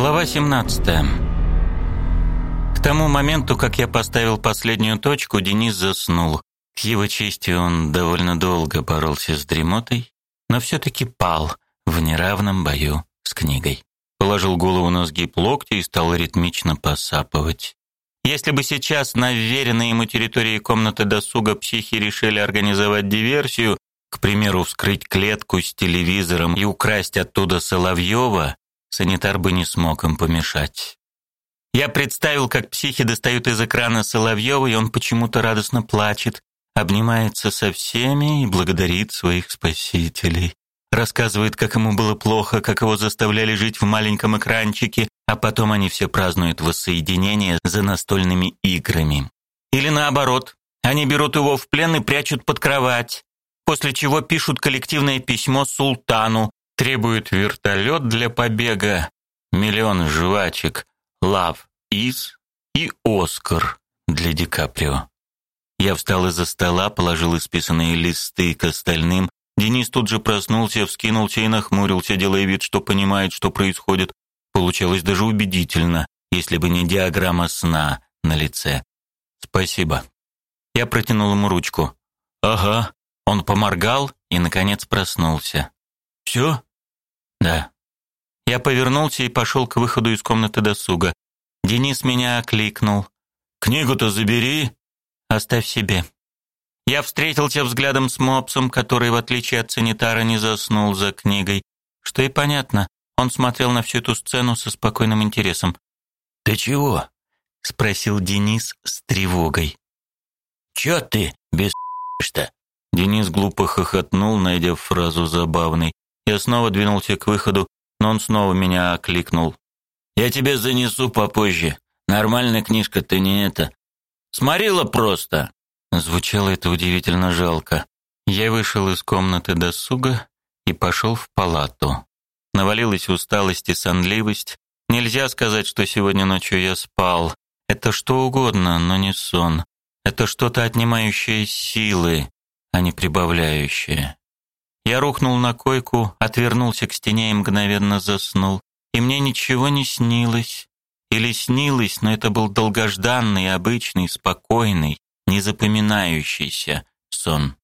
Глава 17. К тому моменту, как я поставил последнюю точку, Денис заснул. К его чести он довольно долго боролся с дремотой, но все-таки пал в неравном бою с книгой. Положил голову на сгиб локтя и стал ритмично посапывать. Если бы сейчас на вверенной ему территории комнаты досуга психи решили организовать диверсию, к примеру, вскрыть клетку с телевизором и украсть оттуда Соловьева, санитар бы не смог им помешать. Я представил, как психи достают из экрана Соловьева, и он почему-то радостно плачет, обнимается со всеми и благодарит своих спасителей. Рассказывает, как ему было плохо, как его заставляли жить в маленьком экранчике, а потом они все празднуют воссоединение за настольными играми. Или наоборот, они берут его в плен и прячут под кровать, после чего пишут коллективное письмо султану, требуют вертолет для побега, миллион жвачек, лав из и Оскар для Ди Каприо. Я встал из-за стола, положил исписанные листы к остальным. Денис тут же проснулся, вскинулся и нахмурился, делая вид, что понимает, что происходит. Получалось даже убедительно, если бы не диаграмма сна на лице. Спасибо. Я протянул ему ручку. Ага. Он поморгал и наконец проснулся. Все? Да. Я повернулся и пошел к выходу из комнаты досуга. Денис меня окликнул. Книгу-то забери. Оставь себе. Я встретился взглядом с мопсом, который, в отличие от санитара, не заснул за книгой. Что и понятно, он смотрел на всю эту сцену со спокойным интересом. «Ты чего?» — спросил Денис с тревогой. «Чё ты без что?» Денис глупо хохотнул, найдя фразу забавной. Я снова двинулся к выходу, но он снова меня окликнул. «Я тебе занесу попозже. Нормальная книжка, ты не это. Сморила просто!» Звучало это удивительно жалко. Я вышел из комнаты досуга и пошел в палату. Навалилась усталость и сонливость. Нельзя сказать, что сегодня ночью я спал. Это что угодно, но не сон. Это что-то отнимающее силы, а не прибавляющее. Я рухнул на койку, отвернулся к стене и мгновенно заснул. И мне ничего не снилось. Или снилось, но это был долгожданный, обычный, спокойный, незапоминающийся сон.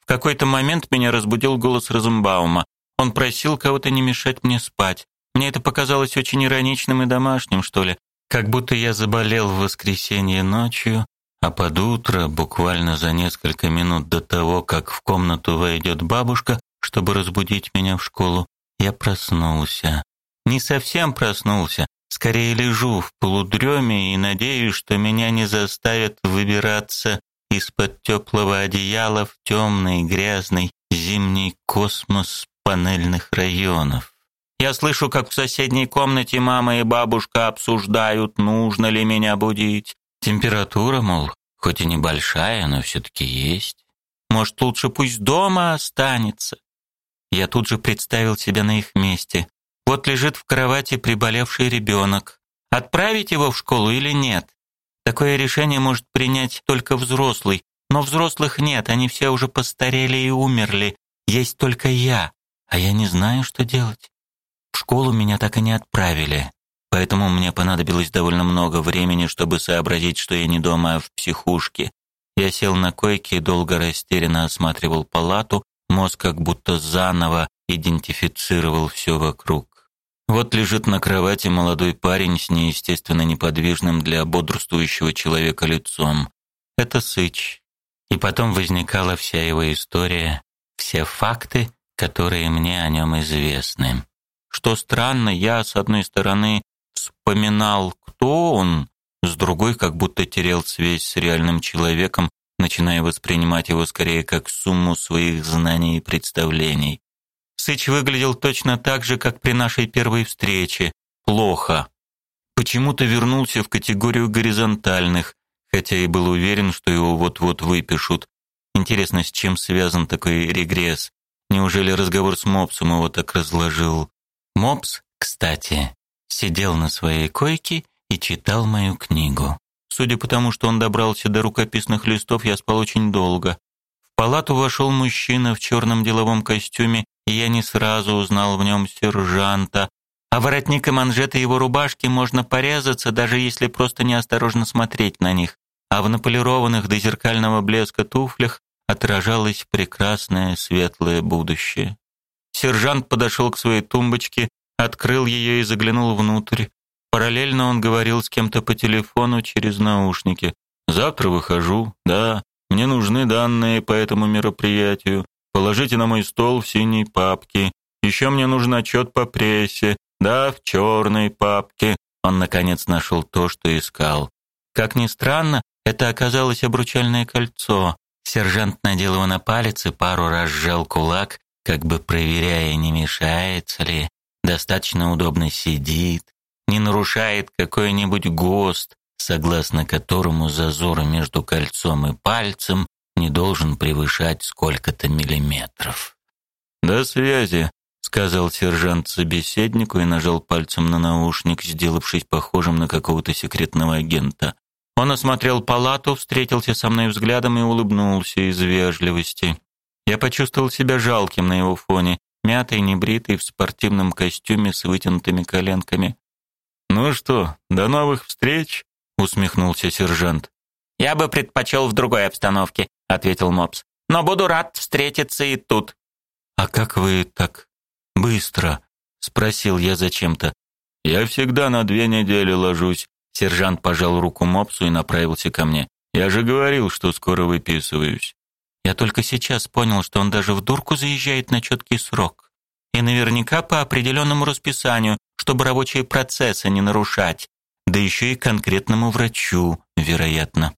В какой-то момент меня разбудил голос Розенбаума. Он просил кого-то не мешать мне спать. Мне это показалось очень ироничным и домашним, что ли, как будто я заболел в воскресенье ночью, а под утро, буквально за несколько минут до того, как в комнату войдет бабушка, чтобы разбудить меня в школу, я проснулся. Не совсем проснулся, скорее лежу в полудреме и надеюсь, что меня не заставят выбираться из-под теплого одеяла в темный грязный зимний космос панельных районов. Я слышу, как в соседней комнате мама и бабушка обсуждают, нужно ли меня будить. Температура, мол, хоть и небольшая, но все-таки есть. Может, лучше пусть дома останется. Я тут же представил себя на их месте. Вот лежит в кровати приболевший ребенок. Отправить его в школу или нет? Такое решение может принять только взрослый, но взрослых нет, они все уже постарели и умерли. Есть только я а я не знаю, что делать. В школу меня так и не отправили, поэтому мне понадобилось довольно много времени, чтобы сообразить, что я не дома, а в психушке. Я сел на койке и долго растерянно осматривал палату, мозг как будто заново идентифицировал все вокруг. Вот лежит на кровати молодой парень с неестественно неподвижным для бодрствующего человека лицом. Это Сыч. И потом возникала вся его история, все факты, которые мне о нем известны. Что странно, я, с одной стороны, вспоминал, кто он, с другой, как будто терял связь с реальным человеком, начиная воспринимать его скорее как сумму своих знаний и представлений. Сыч выглядел точно так же, как при нашей первой встрече. Плохо. Почему-то вернулся в категорию горизонтальных, хотя и был уверен, что его вот-вот выпишут. Интересно, с чем связан такой регресс? Неужели разговор с Мопсом его так разложил? Мопс, кстати, сидел на своей койке и читал мою книгу. Судя по тому, что он добрался до рукописных листов, я спал очень долго. В палату вошел мужчина в черном деловом костюме, и я не сразу узнал в нем сержанта, а воротник и манжеты его рубашки можно порезаться, даже если просто неосторожно смотреть на них, а в наполированных до зеркального блеска туфлях отражалось прекрасное светлое будущее. Сержант подошел к своей тумбочке, открыл ее и заглянул внутрь. Параллельно он говорил с кем-то по телефону через наушники. «Завтра выхожу, да, мне нужны данные по этому мероприятию. Положите на мой стол в синей папке. Еще мне нужен отчет по прессе. Да, в черной папке». Он, наконец, нашел то, что искал. Как ни странно, это оказалось обручальное кольцо. Сержант надел его на палец и пару раз сжал кулак, как бы проверяя, не мешается ли, достаточно удобно сидит, не нарушает какой-нибудь ГОСТ, согласно которому зазор между кольцом и пальцем не должен превышать сколько-то миллиметров. «До связи», — сказал сержант собеседнику и нажал пальцем на наушник, сделавшись похожим на какого-то секретного агента. Он осмотрел палату, встретился со мной взглядом и улыбнулся из вежливости. Я почувствовал себя жалким на его фоне, мятый, небритый, в спортивном костюме с вытянутыми коленками. «Ну что, до новых встреч?» — усмехнулся сержант. «Я бы предпочел в другой обстановке», — ответил Мопс. «Но буду рад встретиться и тут». «А как вы так быстро?» — спросил я зачем-то. «Я всегда на две недели ложусь». Сержант пожал руку Мопсу и направился ко мне. «Я же говорил, что скоро выписываюсь». Я только сейчас понял, что он даже в дурку заезжает на четкий срок. И наверняка по определенному расписанию, чтобы рабочие процессы не нарушать. Да еще и конкретному врачу, вероятно.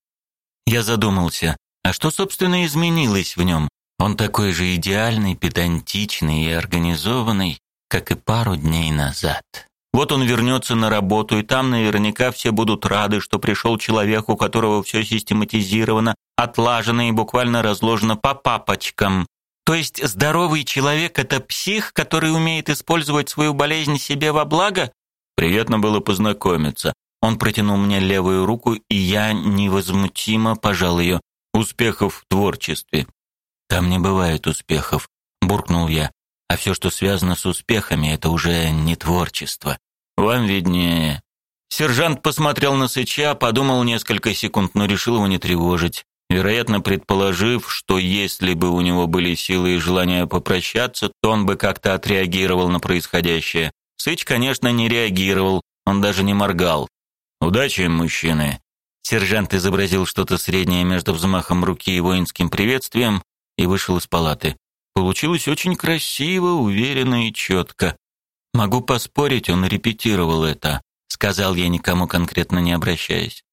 Я задумался, а что, собственно, изменилось в нем? Он такой же идеальный, педантичный и организованный, как и пару дней назад. Вот он вернется на работу, и там наверняка все будут рады, что пришел человек, у которого все систематизировано, отлажено и буквально разложено по папочкам. То есть здоровый человек это псих, который умеет использовать свою болезнь себе во благо? Приятно было познакомиться. Он протянул мне левую руку, и я невозмутимо пожал ее. Успехов в творчестве. Там не бывает успехов, буркнул я. А все, что связано с успехами, это уже не творчество. Вам виднее. Сержант посмотрел на Сыча, подумал несколько секунд, но решил его не тревожить. Вероятно, предположив, что если бы у него были силы и желание попрощаться, то он бы как-то отреагировал на происходящее. Сыч, конечно, не реагировал, он даже не моргал. «Удачи, мужчины!» Сержант изобразил что-то среднее между взмахом руки и воинским приветствием и вышел из палаты. Получилось очень красиво, уверенно и четко. Могу поспорить, он репетировал это, сказал я никому конкретно не обращаясь.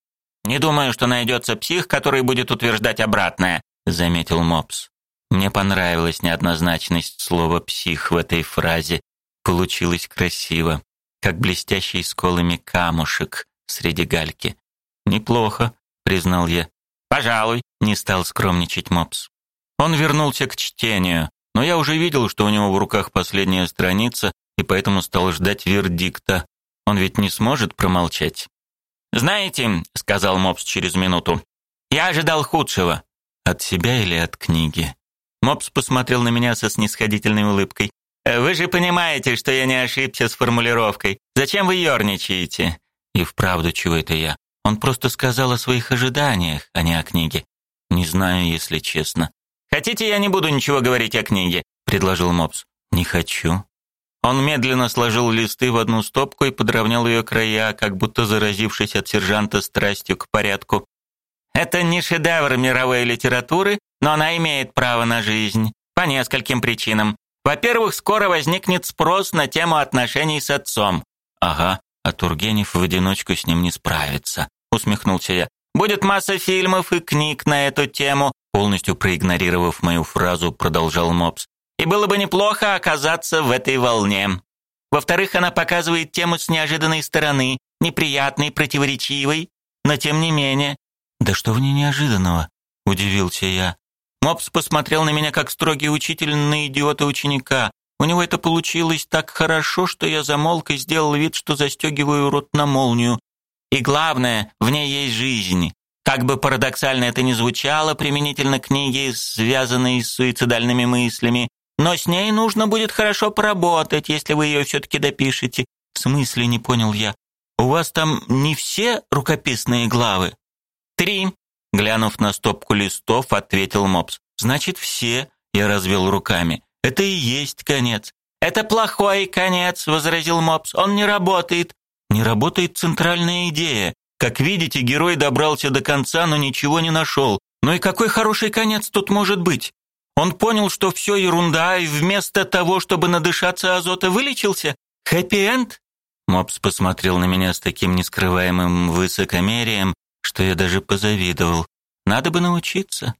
Не думаю, что найдется псих, который будет утверждать обратное, заметил Мопс. Мне понравилась неоднозначность слова псих в этой фразе. Получилось красиво, как блестящий сколами камушек среди гальки. Неплохо, признал я. Пожалуй, не стал скромничать Мопс. Он вернулся к чтению, но я уже видел, что у него в руках последняя страница, и поэтому стал ждать вердикта. Он ведь не сможет промолчать. «Знаете», — сказал Мопс через минуту, — «я ожидал худшего». «От себя или от книги?» Мопс посмотрел на меня со снисходительной улыбкой. «Э, «Вы же понимаете, что я не ошибся с формулировкой. Зачем вы ерничаете?» И вправду, чего это я? Он просто сказал о своих ожиданиях, а не о книге. Не знаю, если честно. «Хотите, я не буду ничего говорить о книге?» — предложил Мопс. «Не хочу», он медленно сложил листы в одну стопку и подровнял ее края, как будто заразившись от сержанта страстью к порядку. Это не шедевр мировой литературы, но она имеет право на жизнь по нескольким причинам. Во-первых, скоро возникнет спрос на тему отношений с отцом. Ага, а Тургенев в одиночку с ним не справится, усмехнулся я. Будет масса фильмов и книг на эту тему, полностью проигнорировав мою фразу, продолжал Мопс. И было бы неплохо оказаться в этой волне. Во-вторых, она показывает тему с неожиданной стороны, неприятной, противоречивой, но тем не менее. Да что в ней неожиданного? удивился я. Мопс посмотрел на меня как строгий учитель на идиота ученика. У него это получилось так хорошо, что я замолк и сделал вид, что застегиваю рот на молнию. И главное, в ней есть жизнь. Как бы парадоксально это ни звучало применительно к книге, связанной с суицидальными мыслями, но с ней нужно будет хорошо поработать, если вы ее все-таки допишете. В смысле, не понял я. У вас там не все рукописные главы? Три. Глянув на стопку листов, ответил Мопс. Значит, все. Я развел руками. Это и есть конец. Это плохой конец, возразил Мопс. Он не работает. Не работает центральная идея. Как видите, герой добрался до конца, но ничего не нашел. Ну и какой хороший конец тут может быть? Он понял, что все ерунда, и вместо того, чтобы надышаться азота, вылечился? Хэппи-энд? Мопс посмотрел на меня с таким нескрываемым высокомерием, что я даже позавидовал. Надо бы научиться.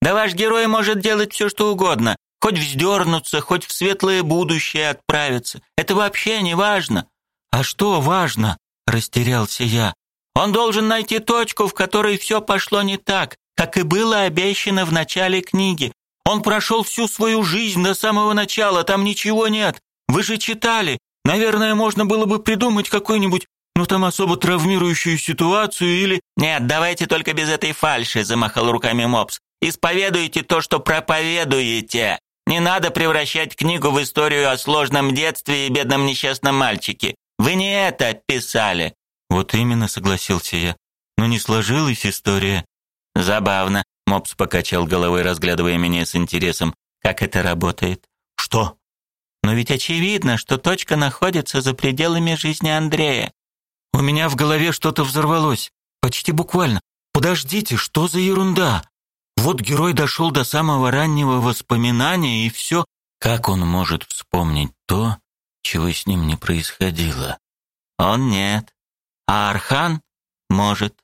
Да ваш герой может делать все, что угодно. Хоть вздернуться, хоть в светлое будущее отправиться. Это вообще не важно. А что важно? Растерялся я. Он должен найти точку, в которой все пошло не так, как и было обещано в начале книги. Он прошел всю свою жизнь до самого начала, там ничего нет. Вы же читали. Наверное, можно было бы придумать какую-нибудь, ну там особо травмирующую ситуацию или Нет, давайте только без этой фальши, замахал руками Мопс. Исповедуйте то, что проповедуете. Не надо превращать книгу в историю о сложном детстве и бедном несчастном мальчике. Вы не это писали. Вот именно, согласился я. Но не сложилась история. Забавно. Мопс покачал головой, разглядывая меня с интересом. Как это работает? Что? Но ведь очевидно, что точка находится за пределами жизни Андрея. У меня в голове что-то взорвалось. Почти буквально. Подождите, что за ерунда? Вот герой дошел до самого раннего воспоминания, и все. Как он может вспомнить то, чего с ним не происходило? Он нет. А Архан может.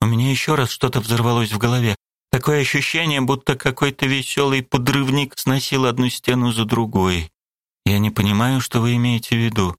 У меня еще раз что-то взорвалось в голове. Такое ощущение, будто какой-то веселый подрывник сносил одну стену за другой. Я не понимаю, что вы имеете в виду.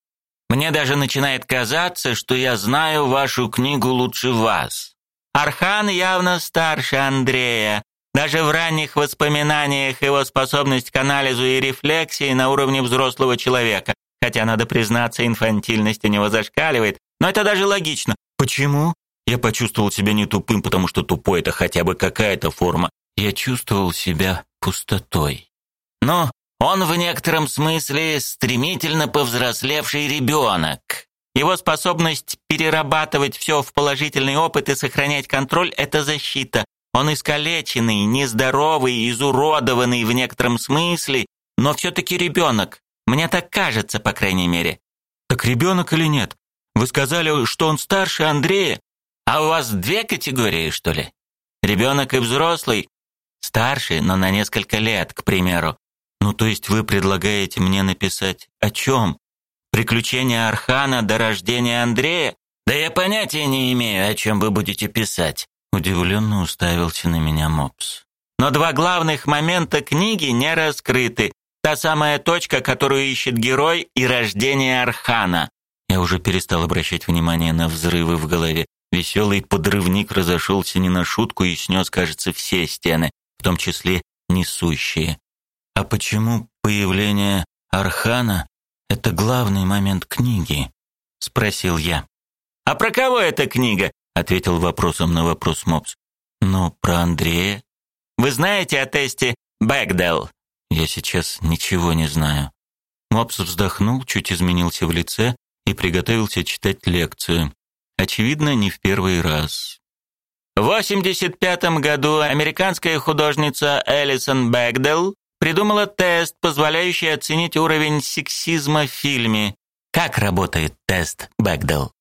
Мне даже начинает казаться, что я знаю вашу книгу лучше вас. Архан явно старше Андрея. Даже в ранних воспоминаниях его способность к анализу и рефлексии на уровне взрослого человека. Хотя, надо признаться, инфантильность у него зашкаливает. Но это даже логично. Почему? Я почувствовал себя не тупым, потому что тупой это хотя бы какая-то форма. Я чувствовал себя пустотой. Но он в некотором смысле стремительно повзрослевший ребенок. Его способность перерабатывать все в положительный опыт и сохранять контроль – это защита. Он искалеченный, нездоровый, изуродованный в некотором смысле, но все-таки ребенок. Мне так кажется, по крайней мере. Так ребенок или нет? Вы сказали, что он старше Андрея? А у вас две категории, что ли? Ребенок и взрослый? Старший, но на несколько лет, к примеру. Ну, то есть вы предлагаете мне написать о чем? Приключения Архана до рождения Андрея? Да я понятия не имею, о чем вы будете писать. Удивленно уставился на меня Мопс. Но два главных момента книги не раскрыты. Та самая точка, которую ищет герой, и рождение Архана. Я уже перестал обращать внимание на взрывы в голове. Веселый подрывник разошелся не на шутку и снес, кажется, все стены, в том числе несущие. А почему появление Архана — это главный момент книги? — спросил я. «А про кого эта книга?» — ответил вопросом на вопрос Мопс. «Ну, про Андрея». «Вы знаете о тесте Бэгдell?» «Я сейчас ничего не знаю». Мопс вздохнул, чуть изменился в лице и приготовился читать лекцию. Очевидно, не в первый раз. В 85 году американская художница Элисон Бэгдell придумала тест, позволяющий оценить уровень сексизма в фильме. Как работает тест Бэгдell?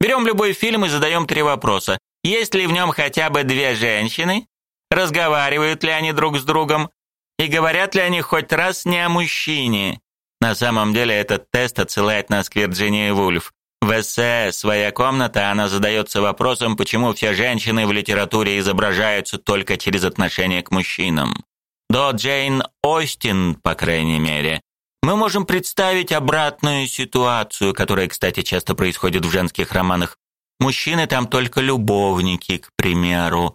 Берем любой фильм и задаем три вопроса. Есть ли в нем хотя бы две женщины? Разговаривают ли они друг с другом? И говорят ли они хоть раз не о мужчине? На самом деле этот тест отсылает нас к Вирджинии Вульф. В эссе «Своя комната» она задается вопросом, почему все женщины в литературе изображаются только через отношение к мужчинам. До Джейн Остин, по крайней мере, мы можем представить обратную ситуацию, которая, кстати, часто происходит в женских романах. Мужчины там только любовники, к примеру,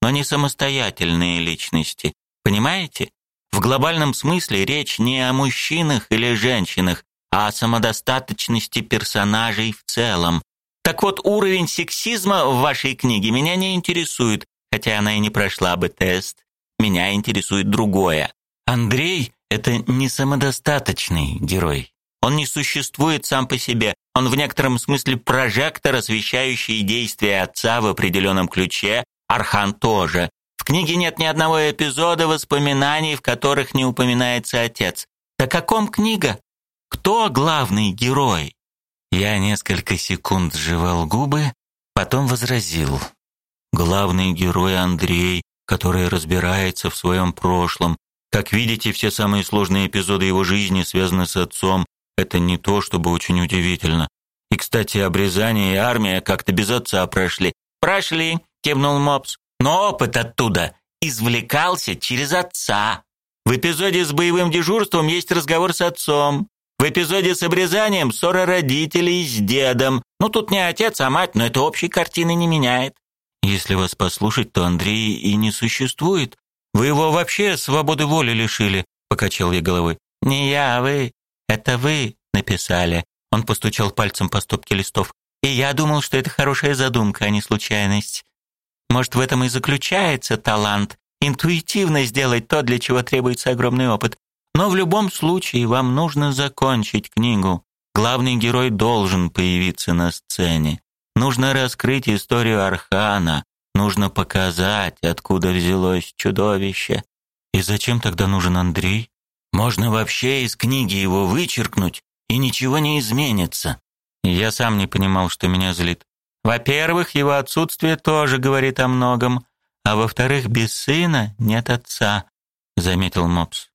но не самостоятельные личности. Понимаете? В глобальном смысле речь не о мужчинах или женщинах, а о самодостаточности персонажей в целом. Так вот, уровень сексизма в вашей книге меня не интересует, хотя она и не прошла бы тест. Меня интересует другое. Андрей — это не самодостаточный герой. Он не существует сам по себе. Он в некотором смысле прожектор, освещающий действия отца в определенном ключе. Архан тоже. В книге нет ни одного эпизода воспоминаний, в которых не упоминается отец. О каком книга? Кто главный герой? Я несколько секунд сживал губы, потом возразил. Главный герой Андрей, который разбирается в своем прошлом. Как видите, все самые сложные эпизоды его жизни связаны с отцом. Это не то, чтобы очень удивительно. И, кстати, обрезание и армия как-то без отца прошли. Прошли, кивнул Мопс. Но опыт оттуда извлекался через отца. В эпизоде с боевым дежурством есть разговор с отцом. В эпизоде с обрезанием ссора родителей с дедом. Ну тут не отец, а мать, но это общей картины не меняет. Если вас послушать, то Андрей и не существует. Вы его вообще свободы воли лишили, покачал я головой. Не я, а вы. Это вы написали. Он постучал пальцем по стопке листов. И я думал, что это хорошая задумка, а не случайность. Может, в этом и заключается талант интуитивно сделать то, для чего требуется огромный опыт. Но в любом случае вам нужно закончить книгу. Главный герой должен появиться на сцене. Нужно раскрыть историю Архана, нужно показать, откуда взялось чудовище. И зачем тогда нужен Андрей? Можно вообще из книги его вычеркнуть, и ничего не изменится. Я сам не понимал, что меня злит. Во-первых, его отсутствие тоже говорит о многом, а во-вторых, без сына нет отца, заметил Мопс.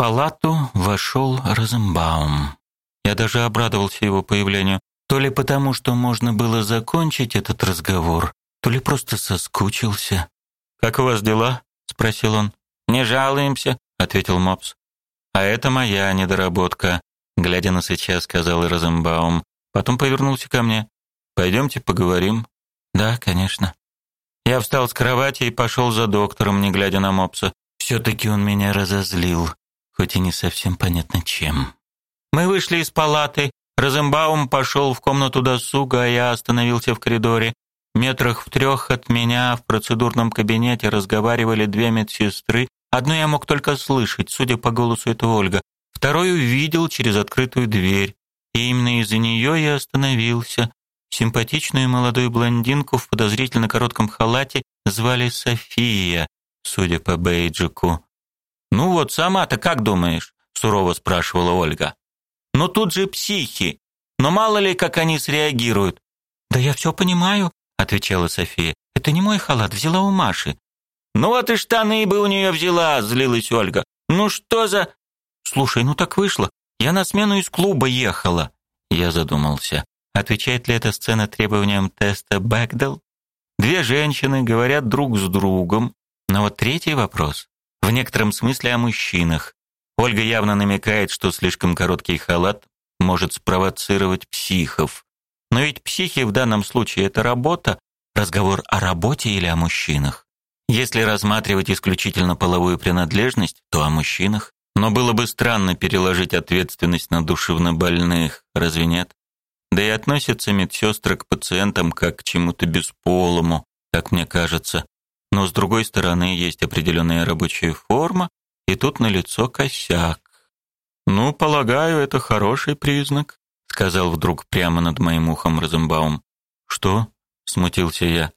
Палату вошел Розенбаум. Я даже обрадовался его появлению, то ли потому, что можно было закончить этот разговор, то ли просто соскучился. Как у вас дела? спросил он. Не жалуемся, ответил Мопс. А это моя недоработка, глядя на Сыча, сказал Розенбаум. Потом повернулся ко мне. Пойдемте поговорим. Да, конечно. Я встал с кровати и пошел за доктором, не глядя на Мопса. все таки он меня разозлил, хоть и не совсем понятно чем. Мы вышли из палаты. Розенбаум пошел в комнату досуга, а я остановился в коридоре. Метрах в трех от меня в процедурном кабинете разговаривали две медсестры Одну я мог только слышать, судя по голосу, это Ольга. Вторую видел через открытую дверь. И именно из-за нее я остановился. Симпатичную молодую блондинку в подозрительно коротком халате звали София, судя по бейджику. «Ну вот, сама-то как думаешь?» — сурово спрашивала Ольга. «Ну тут же психи. Но мало ли, как они среагируют». «Да я все понимаю», — отвечала София. «Это не мой халат, взяла у Маши. Ну вот и штаны бы у нее взяла, злилась Ольга. Ну что за Слушай, ну так вышло. Я на смену из клуба ехала. Я задумался. Отвечает ли эта сцена требованиям теста Бэкдел? Две женщины говорят друг с другом, но вот третий вопрос в некотором смысле о мужчинах. Ольга явно намекает, что слишком короткий халат может спровоцировать психов. Но ведь психи в данном случае это работа, разговор о работе или о мужчинах. Если рассматривать исключительно половую принадлежность, то о мужчинах. Но было бы странно переложить ответственность на душевнобольных, разве нет? Да и относятся медсестры к пациентам как к чему-то бесполому, как мне кажется. Но с другой стороны, есть определенная рабочая форма, и тут налицо косяк. Ну, полагаю, это хороший признак, сказал вдруг прямо над моим ухом Розенбаум. Что? смутился я.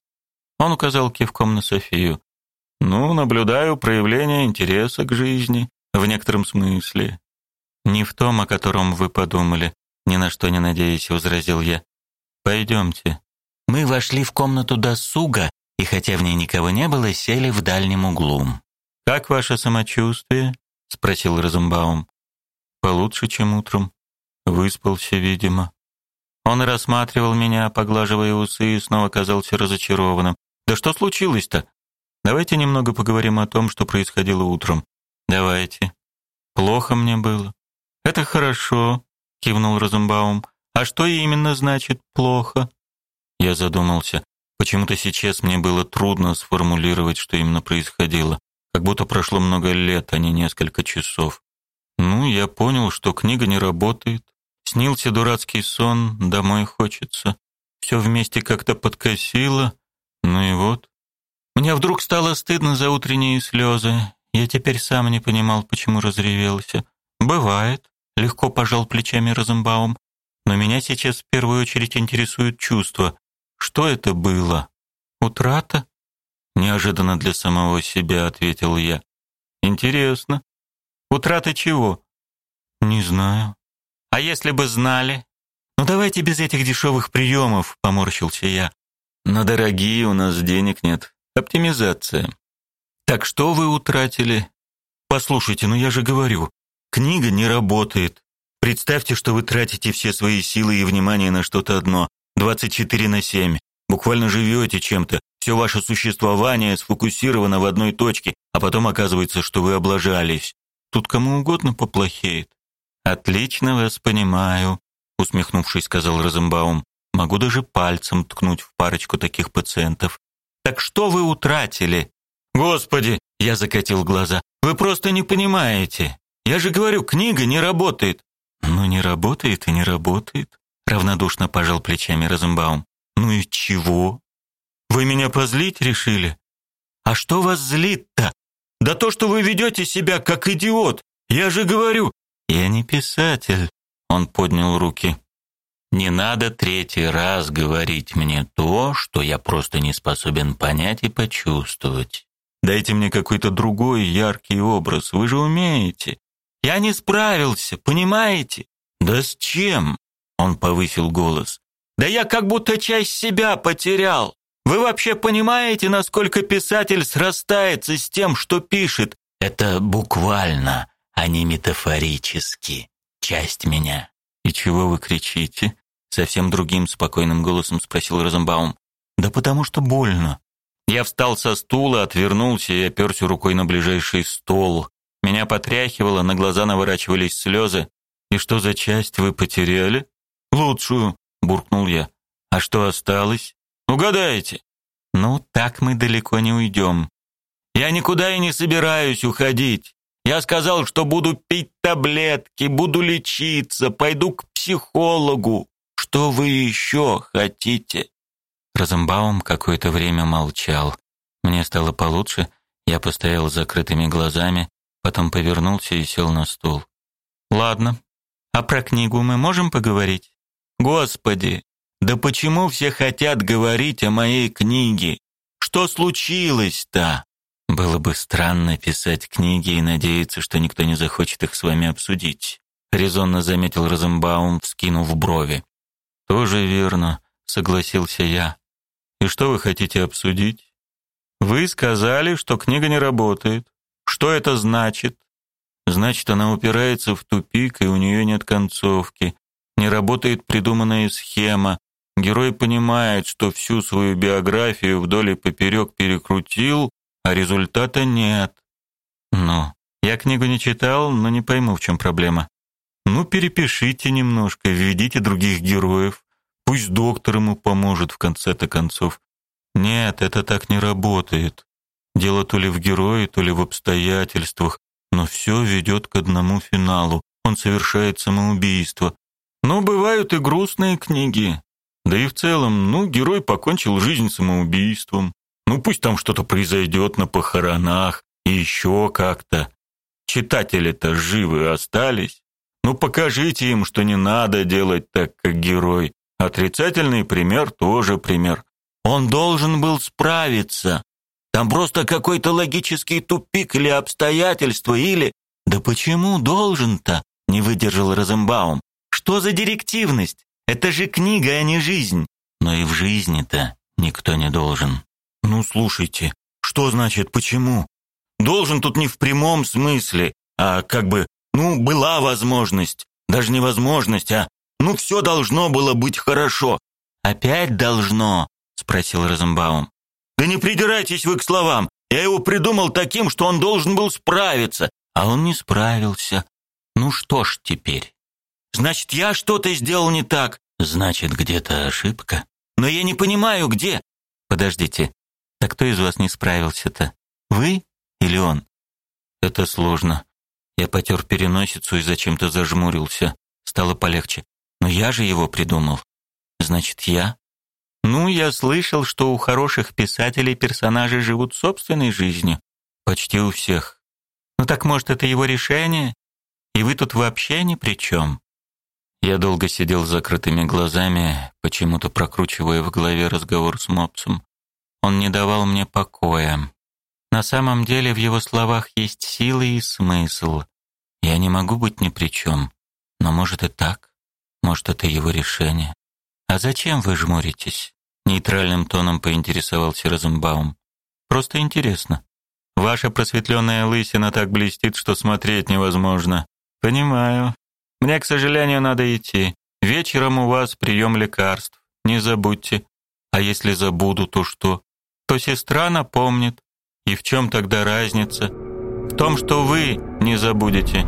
Он указал кивком на Софию. Ну, наблюдаю проявление интереса к жизни в некотором смысле. Не в том, о котором вы подумали, ни на что не надеясь, возразил я. Пойдемте. Мы вошли в комнату досуга, и хотя в ней никого не было, сели в дальнем углу. Как ваше самочувствие? спросил Розенбаум. Получше, чем утром. Выспался, видимо. Он рассматривал меня, поглаживая усы, и снова казался разочарованным. Да что случилось-то? Давайте немного поговорим о том, что происходило утром. Давайте. Плохо мне было. Это хорошо, кивнул Розенбаум. А что именно значит плохо? Я задумался. Почему-то сейчас мне было трудно сформулировать, что именно происходило. Как будто прошло много лет, а не несколько часов. Ну, я понял, что книга не работает. Снился дурацкий сон, домой хочется. Все вместе как-то подкосило. Ну и вот. Мне вдруг стало стыдно за утренние слезы. Я теперь сам не понимал, почему разревелся. Бывает, легко пожал плечами Розенбаум. Но меня сейчас в первую очередь интересует чувство. Что это было? Утрата? Неожиданно для самого себя ответил я. Интересно. Утрата чего? Не знаю. А если бы знали? Ну давайте без этих дешевых приемов, поморщился я. На дорогие у нас денег нет. Оптимизация. Так что вы утратили? Послушайте, ну я же говорю, книга не работает. Представьте, что вы тратите все свои силы и внимание на что-то одно, 24 на 7. Буквально живете чем-то. Все ваше существование сфокусировано в одной точке, а потом оказывается, что вы облажались. Тут кому угодно поплохеет. Отлично вас понимаю, усмехнувшись, сказал Розенбаум. Могу даже пальцем ткнуть в парочку таких пациентов. Так что вы утратили? Господи, я закатил глаза. Вы просто не понимаете. Я же говорю, книга не работает. Ну не работает и не работает, равнодушно пожал плечами Розенбаум. Ну и чего? Вы меня позлить решили? А что вас злит-то? Да то, что вы ведете себя как идиот. Я же говорю, я не писатель. Он поднял руки. Не надо третий раз говорить мне то, что я просто не способен понять и почувствовать. Дайте мне какой-то другой яркий образ. Вы же умеете. Я не справился, понимаете? Да с чем? Он повысил голос. Да я как будто часть себя потерял. Вы вообще понимаете, насколько писатель срастается с тем, что пишет? Это буквально, а не метафорически. Часть меня. И чего вы кричите? совсем другим спокойным голосом спросил Розенбаум. Да потому что больно. Я встал со стула, отвернулся и оперся рукой на ближайший стол. Меня потряхивало, на глаза наворачивались слезы. «И что за часть вы потеряли?» «Лучшую», — буркнул я. «А что осталось?» «Угадайте». «Ну, так мы далеко не уйдем». «Я никуда и не собираюсь уходить. Я сказал, что буду пить таблетки, буду лечиться, пойду к психологу. Что вы еще хотите?» Розенбаум какое-то время молчал. Мне стало получше, я постоял с закрытыми глазами, потом повернулся и сел на стул. Ладно. А про книгу мы можем поговорить? Господи, да почему все хотят говорить о моей книге? Что случилось-то? Было бы странно писать книги и надеяться, что никто не захочет их с вами обсудить, резонно заметил Розенбаум, вскинув брови. Тоже верно, согласился я. И что вы хотите обсудить? Вы сказали, что книга не работает. Что это значит? Значит, она упирается в тупик, и у нее нет концовки. Не работает придуманная схема. Герой понимает, что всю свою биографию вдоль и поперек перекрутил, а результата нет. Ну, я книгу не читал, но не пойму, в чем проблема. Ну, перепишите немножко, введите других героев. Пусть доктор ему поможет в конце-то концов. Нет, это так не работает. Дело то ли в герое, то ли в обстоятельствах, но все ведет к одному финалу. Он совершает самоубийство. Но бывают и грустные книги. Да и в целом, ну, герой покончил жизнь самоубийством. Ну, пусть там что-то произойдет на похоронах и еще как-то. Читатели-то живы остались. Ну, покажите им, что не надо делать так, как герой. Отрицательный пример тоже пример. Он должен был справиться. Там просто какой-то логический тупик или обстоятельства, или... Да почему должен-то? Не выдержал Розенбаум. Что за директивность? Это же книга, а не жизнь. Но и в жизни-то никто не должен. Ну, слушайте, что значит почему? Должен тут не в прямом смысле, а как бы, ну, была возможность. Даже не возможность, а ну все должно было быть хорошо. Опять должно, спросил Розенбаум. Да не придирайтесь вы к словам. Я его придумал таким, что он должен был справиться, а он не справился. Ну что ж теперь? Значит, я что-то сделал не так. Значит, где-то ошибка. Но я не понимаю, где. Подождите. Так кто из вас не справился-то? Вы или он? Это сложно. Я потер переносицу и зачем-то зажмурился. Стало полегче. Но я же его придумал. Значит, я ну, я слышал, что у хороших писателей персонажи живут собственной жизнью. Почти у всех. Ну так может, это его решение? И вы тут вообще ни при чем». Я долго сидел с закрытыми глазами, почему-то прокручивая в голове разговор с Мопсом. Он не давал мне покоя. На самом деле в его словах есть сила и смысл. Я не могу быть ни при чем. Но может и так. Может, это его решение. А зачем вы жмуритесь? Нейтральным тоном поинтересовался Розенбаум. Просто интересно. Ваша просветленная лысина так блестит, что смотреть невозможно. Понимаю. Мне, к сожалению, надо идти. Вечером у вас прием лекарств. Не забудьте. А если забуду, то что? То сестра напомнит. И в чем тогда разница? В том, что вы не забудете.